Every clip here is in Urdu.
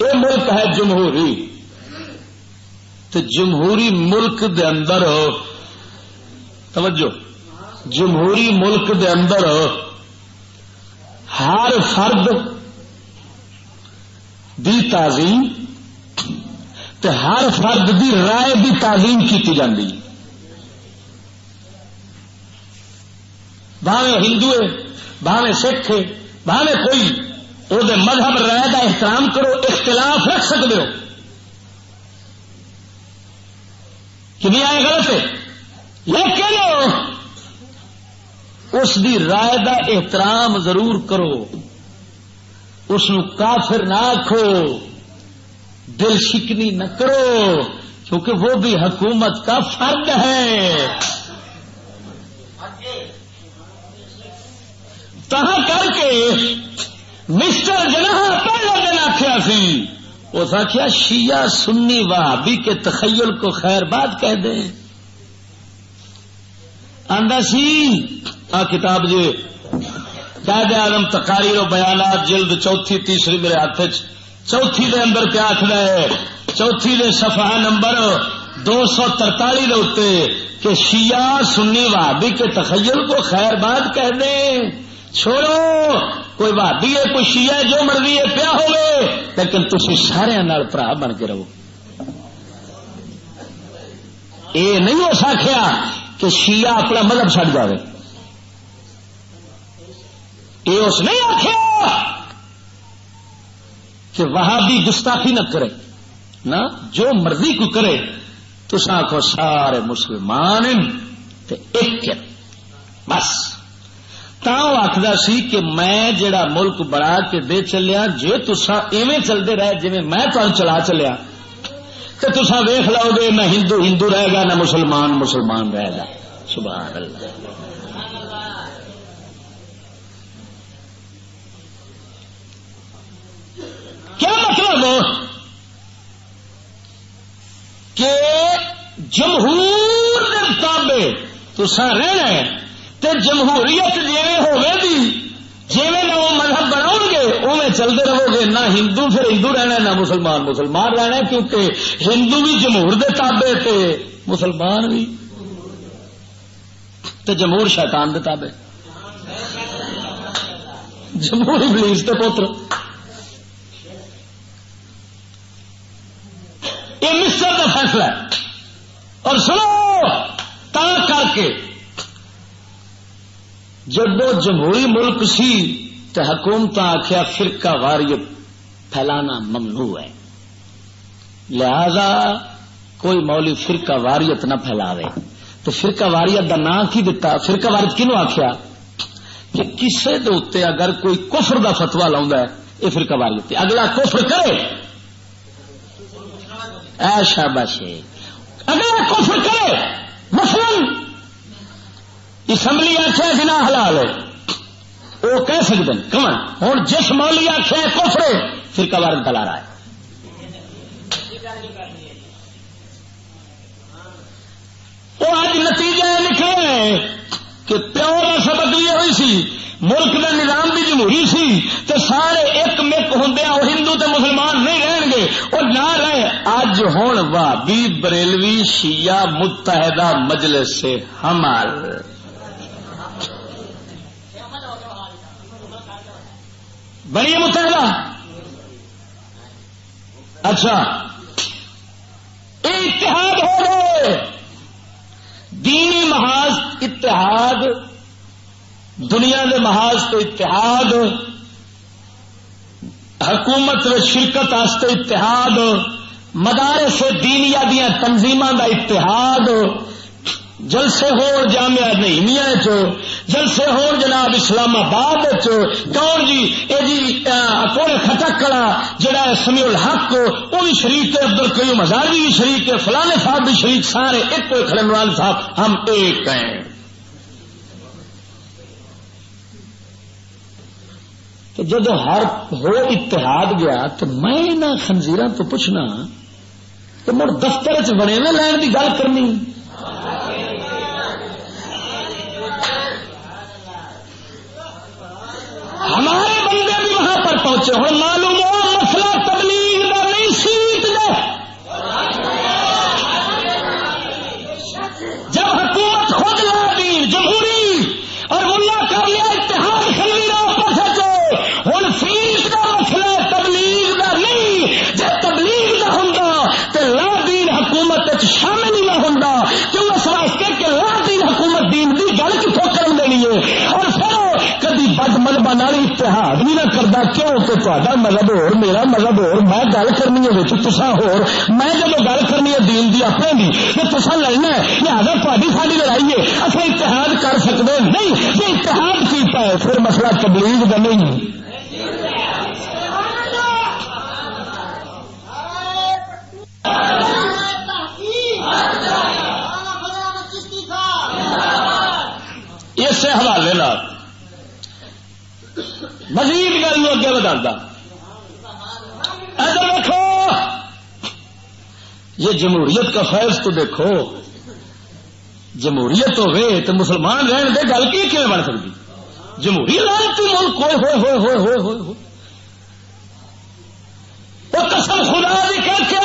یہ ملک ہے جمہوری۔ تو جمہوری ملک دے اندر توجہ۔ جمہوری ملک دے اندر ہر فرد دی تعظیم تے ہر فرد دی رائے دی تعظیم کی جاتی بھاوے ہندو ہے بھاوے سکھ ہے بھاوے کوئی۔ وہ مذہب رائے کا احترام کرو اختلاف رکھ سکتے ہو کہ آئے غلط ہے لیکن اس دی رائے کا احترام ضرور کرو اس کافر نہ آخو دل شکنی نہ کرو کیونکہ وہ بھی حکومت کا فرد ہے تاہ کر کے مسٹر جناح پہلے دن آخیا سی؟ اس آخیا شیعہ سنی وہابی کے تخیل کو خیر بات کہہ دیں؟ آدھا سی، آ کتاب جی قید آدم تقاریر و بیانات جلد چوتھی تیسری میرے ہاتھ چوتھی دے اندر کیا آخر ہے، چوتھی دے صفحہ نمبر دو سو ترتالی دے کہ شیعہ سنی وہابی کے تخیل کو خیر بات کہہ دیں۔ چھوڑو کوئی بھابی ہے، کوئی شیعہ جو مرضی ہے، پیا ہوگی لیکن تھی سارے برا بن کے رہو۔ یہ نہیں ہو سکیا کہ شیعہ اپنا مذہب چڑ جائے یہ اس نہیں آخیا کہ وہاں بھی گستاخی نہ کرے۔ نہ جو مرضی کو کرے تو آخو سارے مسلمان ایک بس۔ آخر سی کہ میں جڑا ملک بڑا کے دے چلیا جی تسا ایویں چلتے رہے جی میں تمہیں چلا چلیا۔ تو تسا ویخ لو گے، نہ ہندو ہندو رہے گا، نہ مسلمان مسلمان رہے گا۔ سبحان اللہ کیا مطلب؟ کہ جمہور تابے تسا رہنا ہے۔ تے جمہوریت جی ہوگی جی نہ وہ مذہب بناؤ گے اوے چلتے رہو گے، نہ ہندو پھر ہندو رہنا نہ مسلمان مسلمان رہنا کیونکہ ہندو بھی جمہور دے تابے تے مسلمان بھی۔ تے جمہور شیطان دے تابے جمہور ابلیس کے پوتر یہ مصر کا فیصلہ ہے۔ اور سنو تا کر کے جب جمہوری ملک سی تو حکومت آخیا فرقہ واریت پھیلانا ممنوع ہے۔ لہذا کوئی مولی فرقہ واریت نہ پھیلاوے۔ تو فرقہ واریت کا نام کی دتا؟ فرقہ واریت کنو آخیا کہ کسے دے اگر کوئی کفر دا فتوا لاؤں ہے یہ فرقہ واریت اگلا کفر کرے۔ اے شاباش، اگلا کفر کرے۔ مثلا اسمبلی آخیا جنا حلال ہے۔ وہ کہہ سکتے ہیں کمن ہوں جس مولی آخیا کوفرے پھر کبار بلا رہا ہے۔ وہ آج نتیجہ نکلے کہ پیو کا سبق یہ ہوئی سی، ملک کا نظام بھی جمہوری سی تو سارے ایک مک ہوں وہ ہندو تے مسلمان نہیں رہن گے۔ اور نہ رہے اج ہوں بھابی بریلوی شیعہ متحدہ مجلس سے ہمارے بڑی متحدہ اچھا۔ اتحاد ہو گئے۔ دینی محاذ اتحاد، دنیا کے محاذ تو اتحاد، حکومت شرکت اتحاد مدارے سے دینیا دیا تنظیم کا اتحاد جلسے ہو جامعہ نہیمیا چ جلسے ہو جناب اسلام آباد کون جی یہ جی کوڑے خٹک کلا جڑا سمی الحق وہ بھی شریف عبد القیوم ہزاروی بھی شریف فلانے صاحب بھی شریف سارے ایک کھڑے نوال صاحب، ہم ایک ہیں۔ تو جب ہر ہو اتحاد گیا، تو میں نہ خنزیر تو پوچھنا، تو مڑ دفتر چ بنے نا لین کی گل کرنی ہمارے بندے بھی وہاں پر پہنچے ہوں اتحاد بھی نہ کرتا کیوں؟ کہ تا مذہب ہو میرا مذہب ہو میں گل کرنی ہے تسا میں جب گل کرنی ہے دین دی، اپنے بھی تو تسا لڑنا ہے۔ لہٰذا تاری ساری لڑائی ہے۔ اصل اتحاد کر سکتے نہیں جی اتحاد کیتا ہے، پھر مسئلہ تبلیغ کا نہیں اس حوالے مزید گل اگے بتا ایسا دیکھو یہ جمہوریت کا فیض تو دیکھو۔ جمہوریت ہو تو مسلمان رہن دے گل کی کیون بن سکتی جمہوری لانتی ملک ہوئے ہوئے ہوئے ہوئے ہوئے ہوئے ہوئے وہ قسم خدا بھی کر کے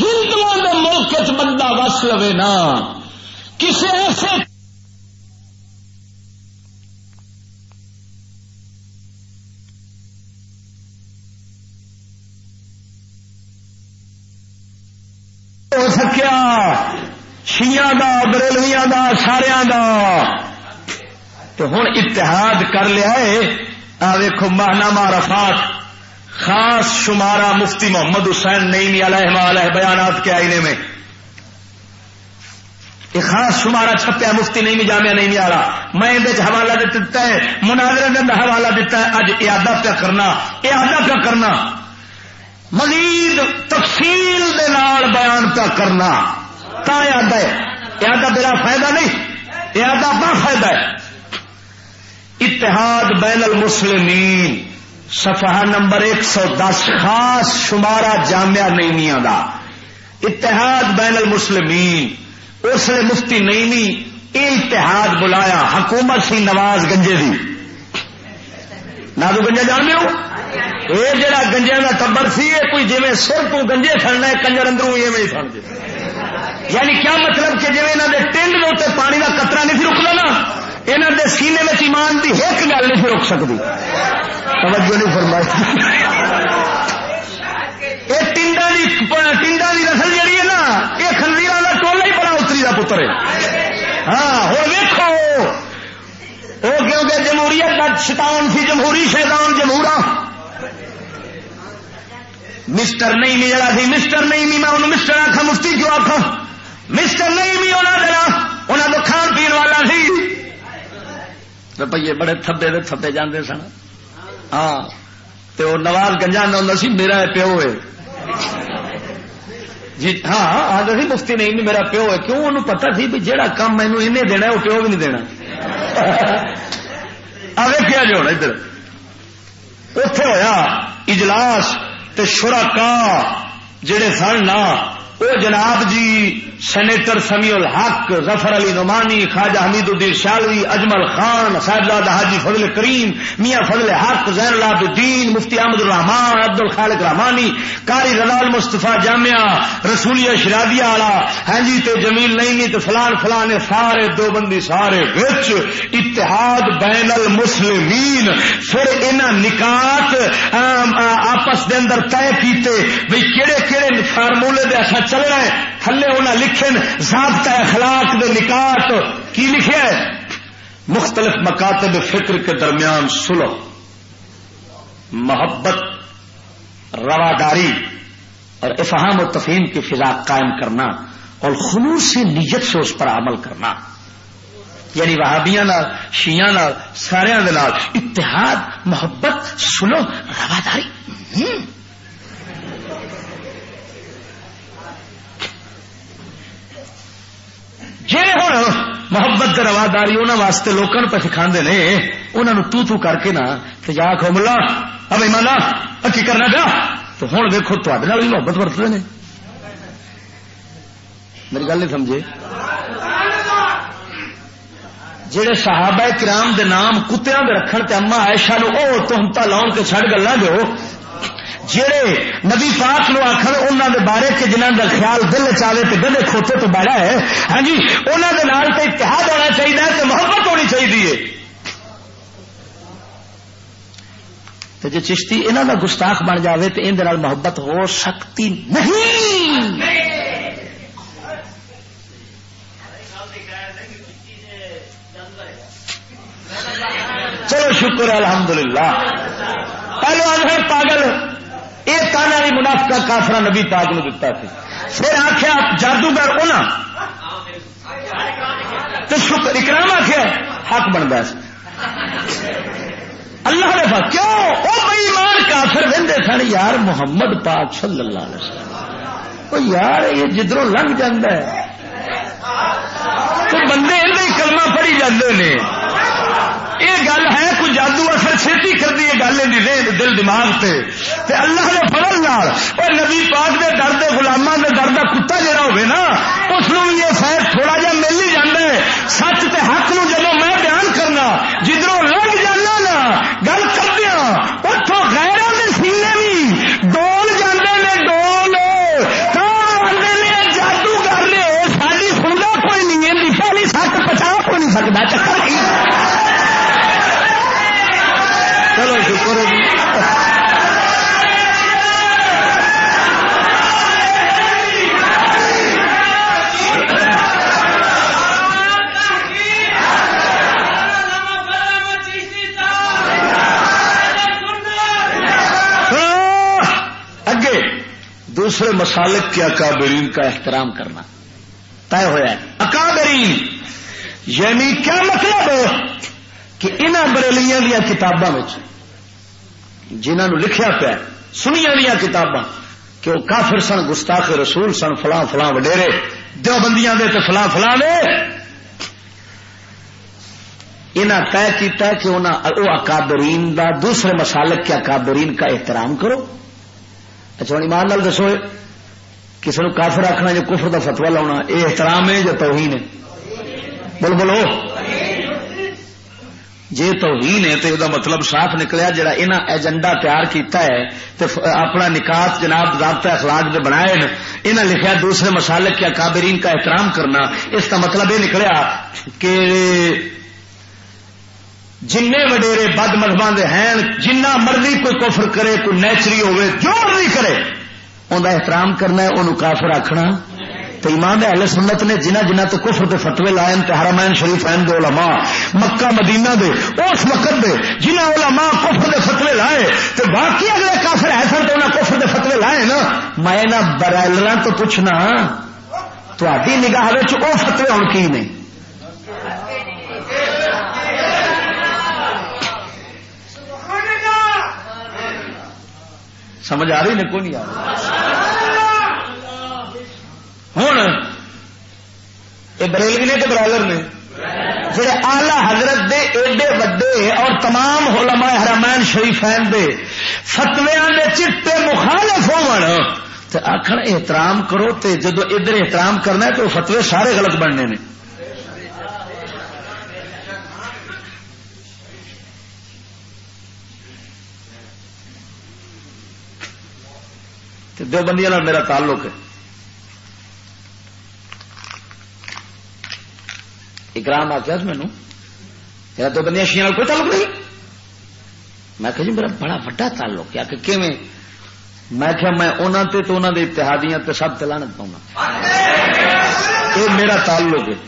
ہندوؤں کے ملک بندہ وس لوے نا۔ کسی ایسے ہو سکیا؟ شیا بریلویا دا سارا دا۔ تو ہوں اتحاد کر لیا ہے۔ آ ویکو ماہنامہ رفات، خاص شمارہ مفتی محمد حسین نئی علیہ علیہ بیانات کے آئینے میں۔ یہ خاص شمارہ چھپیا مفتی نہیں جامعہ نہیں آ رہا میں حوالہ دیتا ہے مناظر کے اندر حوالہ دیتا ہے، اج ارادہ پہ کرنا ارادہ پہ کرنا۔ مزید تفصیل پہ کرنا۔ تا یاد ہے؟ ارادہ میرا فائدہ نہیں؟ ارادہ بڑا فائدہ ہے۔ اتحاد بین المسلمین، صفحہ نمبر ایک سو دس، خاص شمارہ جامعہ نئیمیاں دا۔ اتحاد بین المسلمین، اس نے مفتی نئیمی یہ اتحاد بلایا، حکومت سی نواز گنجے دی۔ نادو گنجا جان ہو؟ یہ جڑا گنجے کا ٹبر سی، یہ کوئی جی سر تو گنجے سڑنا کنجر اندروں ایویں سڑ یعنی کیا مطلب کہ جی انہوں نے ٹنڈ کے پانی کا قطرہ نہیں رکنا نا یہاں دے سینے میں ایمان کی ایک گل نہیں سی رک سکتی۔ توجہ نہیں فرمائی۔ یہ ٹنڈا ٹنڈا کی نسل جہی ہے نا، یہ خنزیر کا ٹولا ہی بڑا اتری کا پتر ہے۔ ہاں ہوں ویکو وہ کیونکہ جمہوریت کا شیطان سی، جمہوری شیطان جمہورا مسٹر نہیں می جڑا سی مسٹر نہیں می میں انہوں مسٹر آخا مفتی کیوں آخا مسٹر نہیں می انہوں جڑا انہوں تو کھان پی والا سی۔ روپیے بڑے تھبے دے تھبے جاندے سن۔ ہاں تو نواز گنجا ہوں سی، میرا پیو ہے۔ جی ہاں آدھا سی، مفتی نہیں میرا پیو ہے۔ کیوں؟ انہوں پتا سی بھی جہاں کام مینو انہیں دینا وہ پیو بھی نہیں دینا۔ آگے کیا جو جی ادھر۔ اتے ہوا اجلاس۔ تے شرکا جڑے سن نا وہ جناب جی سینیٹر سمیع الحق، ظفر علی نعمانی، خواجہ حمید الدین شالوی، اجمل خان صاحبزاد حاجی فضل کریم، میاں فضل حق، زین اللہ الدین مفتی احمد الرحمان عبد الخالق رحمانی کاری رلال مصطفیٰ جامعہ، رسولی شرادی والا ہاں جی تے جمیل نہیں تے فلان فلان سارے دو بندی سارے وچ اتحاد بین المسلمین۔ پھر انہاں نکات آپس دے اندر طے کیتے، بھئی کیڑے کیڑے فارمولے دے اچھا چلنا ہے تھلے انہیں لکھن ضابطہ اخلاق دے نکات۔ کی لکھے ہے؟ مختلف مکاتب فکر کے درمیان سلو۔ محبت، رواداری اور افہام و تفہیم کی فضا قائم کرنا اور خلوص سے نیت سے اس پر عمل کرنا۔ یعنی وہابیاں شیاں سارے اتحاد، محبت، سلو، رواداری۔ جی ہوں محبت رواداری انہوں واسطے لوگوں پہ سکھا نے انہوں تو تو کر کے نا جا کھو ملا اب مانا کی کرنا پیا؟ تو ہوں دیکھو تے بھی محبت ورتتے ہیں میری گل نہیں سمجھے؟ جہے صحابہ کرام دے نام کتیا رکھن تے اما ایشا نو او تمتا لاؤن کے چڑ گلا دو جہے نبی پاک نو آخر انہوں دے بارے کے جنہوں کا خیال دل چاہے تو گلے کھوتے تو بڑا ہے۔ ہاں جی انہوں دے نال تو اتحاد ہونا چاہیے تو محبت ہونی چاہیے تو جی چشتی انہوں کا گستاخ بن جائے تو اندر محبت ہو سکتی نہیں۔ چلو شکر الحمدللہ۔ پہلو آدھے پاگل۔ یہ تانا بھی منافقہ کافرا نبی پاک نے دتا سی۔ پھر آخیا جادوگر ہونا تو شکر، اکرام آخیا حق بنتا اللہ نے پاس کیوں؟ وہ بئی مان کافر وہدے سن، یار محمد پاک صلی اللہ علیہ وسلم۔ وہ یار، یہ جدھروں لنگ جاندہ ہے۔ تو بندے اندر کلمہ پڑھی جاندے نے۔ یہ گل ہے جادو اثر چھتی کر دی گل دل دماغ سے تے اللہ نے فضل نال اور نبی پاک دے درد گلاما دے درد کا کتا جڑا ہوا نا، اس بھی یہ خیر تھوڑا دوسرے مسالک کے اکابرین کا احترام کرنا طے ہوا ہے اکابرین یعنی کیا مطلب کہ انہوں بریلیاں دیا کتابوں جنہوں لکھیا پیا سنیا دیا کتاباں، کہ وہ کافر سن، گستاخ رسول سن، فلاں فلاں وڈیرے دو بندیاں دے تو فلاں فلاں دے۔ انہیں طے کیا کہ وہ اکابرین دا دوسرے مسالک کے اکابرین کا احترام کرو۔ اچھا ہوں ایمان نال دسو کسی نے کافر آخنا جو کفر دا فتوا لاؤنا، یہ احترام ہے جو توہین ہے؟ بول بولو۔ جی تو ہی نے تو مطلب صاف نکلیا، جڑا انہاں ایجنڈا تیار کیتا ہے تو اپنا نکات جناب ضابطہ اخلاق دے بنائے انہاں لکھیا دوسرے مسالک کے کابرین کا احترام کرنا، اس کا مطلب یہ نکلیا کہ جن وڈیرے بد مذہب ہیں، جنہ مرضی کوئی کفر کرے، کوئی نیچری ہوے جو مرضی کرے انہیں احترام کرنا ہے، انہوں کافر آخنا تو امام اہل سنت نے جنہ جنہ تو کفر دے فتوے لائے تے حرمین شریف ہیں دے علماء، مکہ، مدینہ دے اس وقت دے، جنہ علماء کفر دے فتوے لائے تے باقی اگلے کافر ایسا تو انہیں کفر دے فتوے لائے نا۔ میں نہ برائلر تو پوچھنا تھی نگاہ وہ فتوے ہوں کی نے؟ سمجھ آ رہی نے کو نہیں آ رہی؟ ہوں یہ بریلوی نے کہ نے۔ جڑے آلہ حضرت دے ایڈے وڈے اور تمام علماء حرمین شریفین دے فتویا دے چٹے مخالف ہو آخر احترام کرو تے جدو ادھر احترام کرنا ہے تو فتوے سارے غلط بننے نے۔ دو بندیاں میرا تعلق ہے۔ اکرام آخیا مینو میرا تو بندیاں شیئر کوئی تعلق نہیں۔ میں کہ جی میرا بڑا وا تعلق ہے کہ میں کیا میں انہوں تے تو انہوں نے اتحادیاں تے سب تلانت پاؤں یہ میرا تعلق ہے۔